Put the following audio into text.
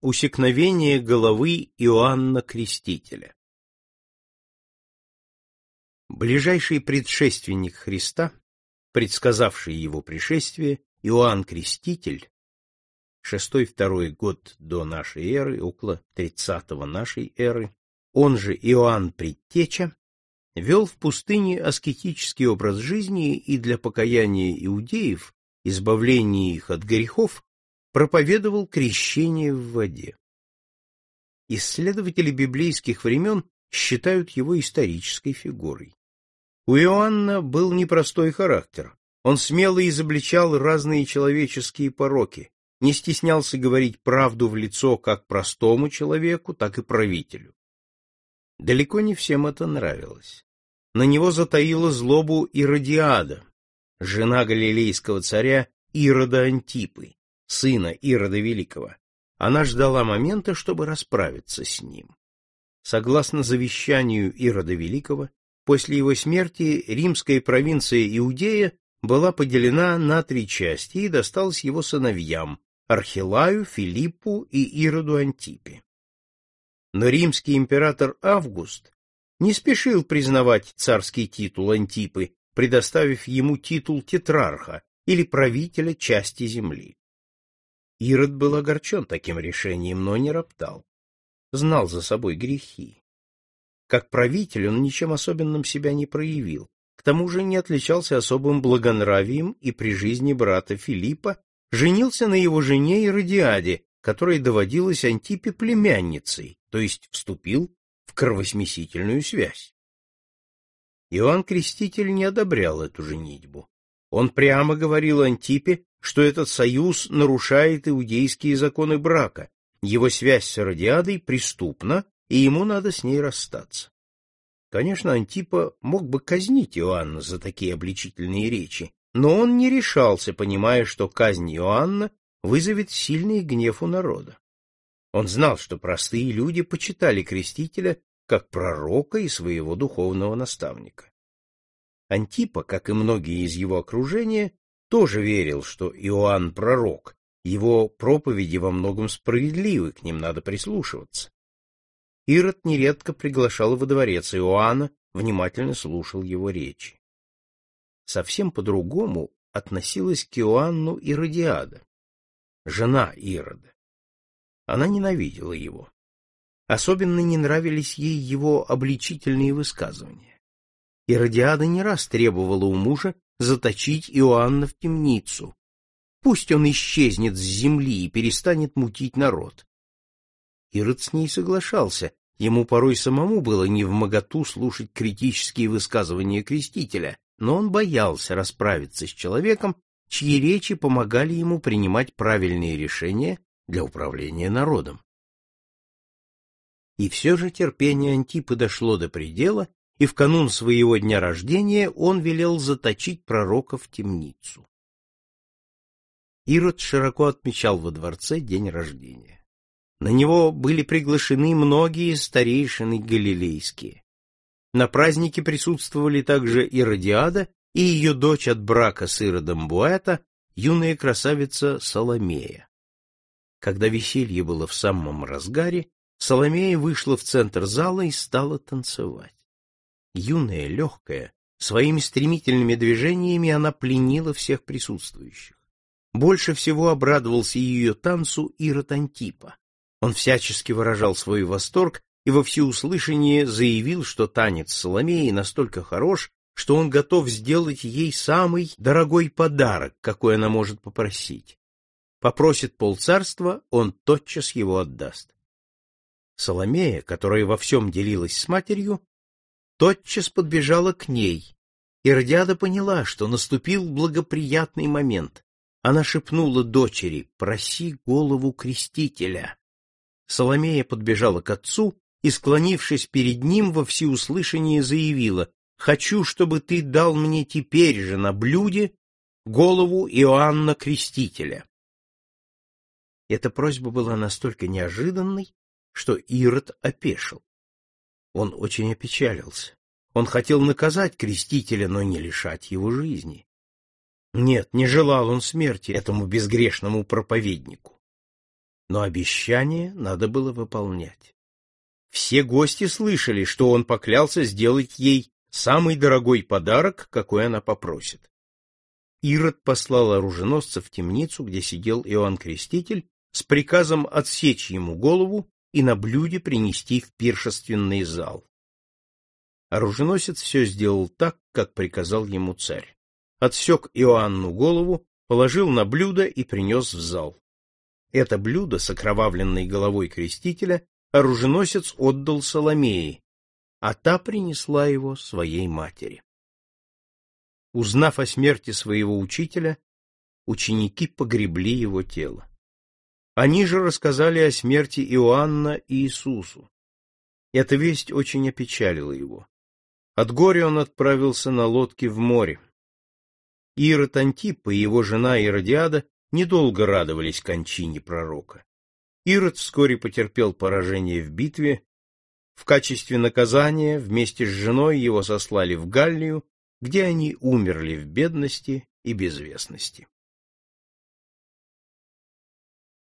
Усекновение головы Иоанна Крестителя. Ближайший предшественник Христа, предсказавший его пришествие, Иоанн Креститель, шестой-второй год до нашей эры, около тридцатого нашей эры, он же Иоанн Предтеча, вел в пустыне аскетический образ жизни и для покаяния иудеев, избавления их от грехов, проповедовал крещение в воде. Исследователи библейских времен считают его исторической фигурой. У Иоанна был непростой характер. Он смело изобличал разные человеческие пороки, не стеснялся говорить правду в лицо как простому человеку, так и правителю. Далеко не всем это нравилось. На него затаила злобу Иродиада, жена галилейского царя Ирода Антипы, сына Ирода Великого. Она ждала момента, чтобы расправиться с ним. Согласно завещанию Ирода Великого, после его смерти римская провинция Иудея была поделена на три части и досталась его сыновьям Архилаю, Филиппу и Ироду Антипе. Но римский император Август не спешил признавать царский титул Антипы, предоставив ему титул тетрарха или правителя части земли. Ирод был огорчен таким решением, но не роптал. Знал за собой грехи. Как правитель он ничем особенным себя не проявил, к тому же не отличался особым благонравием и при жизни брата Филиппа женился на его жене Иродиаде, которой доводилась Антипе племянницей, то есть вступил в кровосмесительную связь. Иоанн Креститель не одобрял эту женитьбу. Он прямо говорил Антипе, что этот союз нарушает иудейские законы брака, его связь с Иродиадой преступна, и ему надо с ней расстаться. Конечно, Антипа мог бы казнить Иоанна за такие обличительные речи, но он не решался, понимая, что казнь Иоанна вызовет сильный гнев у народа. Он знал, что простые люди почитали крестителя как пророка и своего духовного наставника. Антипа, как и многие из его окружения, тоже верил, что Иоанн пророк, его проповеди во многом справедливы, к ним надо прислушиваться. Ирод нередко приглашал во дворец Иоанна, внимательно слушал его речи. Совсем по-другому относилась к Иоанну Иродиада, жена Ирода. Она ненавидела его. Особенно не нравились ей его обличительные высказывания. Иродиада не раз требовала у мужа заточить Иоанна в темницу. Пусть он исчезнет с земли и перестанет мутить народ. Ирод с ней соглашался, ему порой самому было не в моготу слушать критические высказывания крестителя, но он боялся расправиться с человеком, чьи речи помогали ему принимать правильные решения для управления народом. И все же терпение Антипы дошло до предела, и в канун своего дня рождения он велел заточить пророка в темницу. Ирод широко отмечал во дворце день рождения. На него были приглашены многие старейшины галилейские. На празднике присутствовали также Иродиада и ее дочь от брака с Иродом Буэта, юная красавица Соломея. Когда веселье было в самом разгаре, Соломея вышла в центр зала и стала танцевать юная, легкая, своими стремительными движениями она пленила всех присутствующих. Больше всего обрадовался ее танцу Ирод Антипа. Он всячески выражал свой восторг и во всеуслышание заявил, что танец Соломеи настолько хорош, что он готов сделать ей самый дорогой подарок, какой она может попросить. Попросит полцарства, он тотчас его отдаст. Соломея, которая во всем делилась с матерью, тотчас подбежала к ней. Иродиада поняла, что наступил благоприятный момент. Она шепнула дочери «Проси голову крестителя». Соломея подбежала к отцу и, склонившись перед ним, во всеуслышание заявила «Хочу, чтобы ты дал мне теперь же на блюде голову Иоанна Крестителя». Эта просьба была настолько неожиданной, что Ирод опешил. Он очень опечалился. Он хотел наказать крестителя, но не лишать его жизни. Нет, не желал он смерти этому безгрешному проповеднику. Но обещание надо было выполнять. Все гости слышали, что он поклялся сделать ей самый дорогой подарок, какой она попросит. Ирод послал оруженосца в темницу, где сидел Иоанн Креститель, с приказом отсечь ему голову и на блюде принести в пиршественный зал. Оруженосец все сделал так, как приказал ему царь. Отсек Иоанну голову, положил на блюдо и принес в зал. Это блюдо с окровавленной головой крестителя оруженосец отдал Соломее, а та принесла его своей матери. Узнав о смерти своего учителя, ученики погребли его тело. Они же рассказали о смерти Иоанна Иисусу. Эта весть очень опечалила его. От горя он отправился на лодке в море. Ирод Антип и его жена Иродиада недолго радовались кончине пророка. Ирод вскоре потерпел поражение в битве. В качестве наказания вместе с женой его сослали в Галлию, где они умерли в бедности и безвестности.